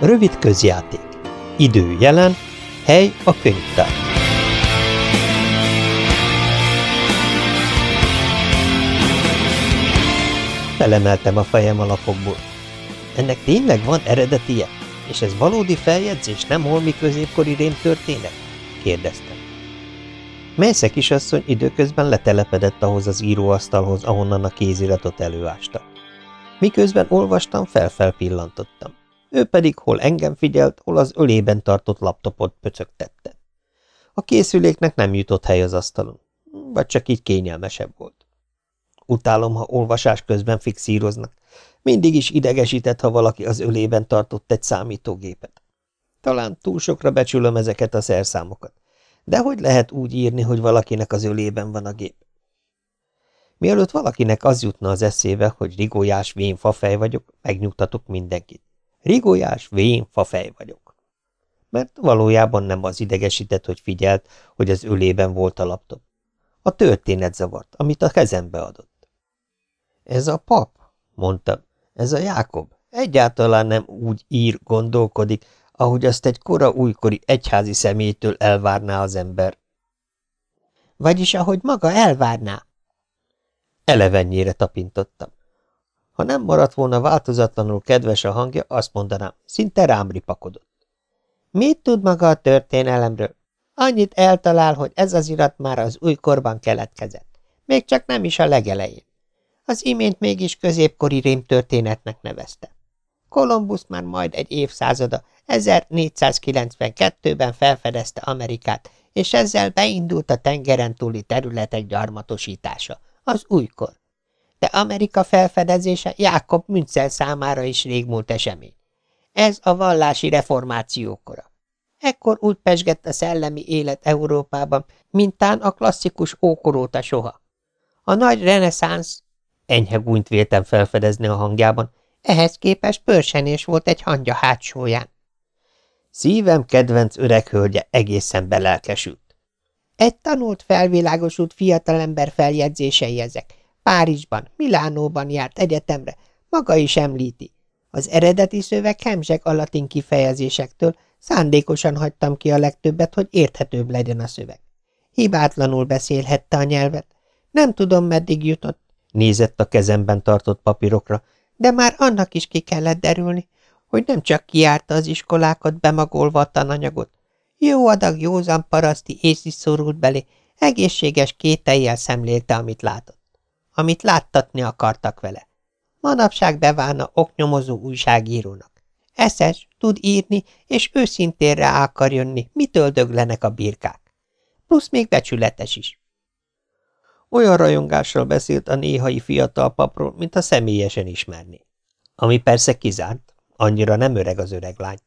Rövid közjáték. Idő jelen, hely a könyvtár. Felemeltem a fejem a lapokból. Ennek tényleg van eredetie? És ez valódi feljegyzés, nem holmi középkori rém történet? kérdeztem. Melysze kisasszony időközben letelepedett ahhoz az íróasztalhoz, ahonnan a kéziratot előásta. Miközben olvastam, felfel pillantottam. Ő pedig hol engem figyelt, hol az ölében tartott laptopot pöcögtette. A készüléknek nem jutott hely az asztalon, vagy csak így kényelmesebb volt. Utálom, ha olvasás közben fixíroznak. Mindig is idegesített, ha valaki az ölében tartott egy számítógépet. Talán túl sokra becsülöm ezeket a szerszámokat. De hogy lehet úgy írni, hogy valakinek az ölében van a gép? Mielőtt valakinek az jutna az eszébe, hogy rigójás vén fafej vagyok, megnyugtatok mindenkit. Rigójás vén fafej vagyok. Mert valójában nem az idegesített, hogy figyelt, hogy az ölében volt a laptop. A történet zavart, amit a kezembe adott. Ez a pap, mondtam, ez a Jákob, egyáltalán nem úgy ír, gondolkodik, ahogy azt egy kora újkori egyházi személytől elvárná az ember. Vagyis ahogy maga elvárná. Elevennyire tapintottam. Ha nem maradt volna változatlanul kedves a hangja, azt mondanám, szinte rám ripakodott. Mit tud maga a történelemről? Annyit eltalál, hogy ez az irat már az újkorban keletkezett. Még csak nem is a legelején. Az imént mégis középkori rém történetnek nevezte. Kolumbusz már majd egy évszázada 1492-ben felfedezte Amerikát, és ezzel beindult a tengeren túli területek gyarmatosítása, az újkor. De Amerika felfedezése Jákob Münzel számára is régmúlt esemény. Ez a vallási reformációkora. Ekkor úgy pesgett a szellemi élet Európában, mintán a klasszikus ókor óta soha. A nagy reneszánsz, enyhe gúnyt véltem felfedezni a hangjában, ehhez képest pörsenés volt egy hangya hátsóján. Szívem kedvenc öreg hölgye egészen belelkesült. Egy tanult felvilágosult fiatalember feljegyzései ezek. Párizsban, Milánóban járt egyetemre, maga is említi. Az eredeti szöveg hemzseg a latin kifejezésektől, szándékosan hagytam ki a legtöbbet, hogy érthetőbb legyen a szöveg. Hibátlanul beszélhette a nyelvet. Nem tudom, meddig jutott. Nézett a kezemben tartott papírokra, de már annak is ki kellett derülni, hogy nem csak kiárta az iskolákat bemagolva a tananyagot. Jó adag józan paraszti ész is belé, egészséges kételjel szemlélte, amit látott. Amit láttatni akartak vele. Manapság beválna oknyomozó újságírónak. Eszes, tud írni, és őszintén rá akar jönni, mitől döglenek a birkák. Plusz még becsületes is. Olyan rajongással beszélt a néhai fiatal papról, mint a személyesen ismerné. Ami persze kizárt, Annyira nem öreg az öreg lány.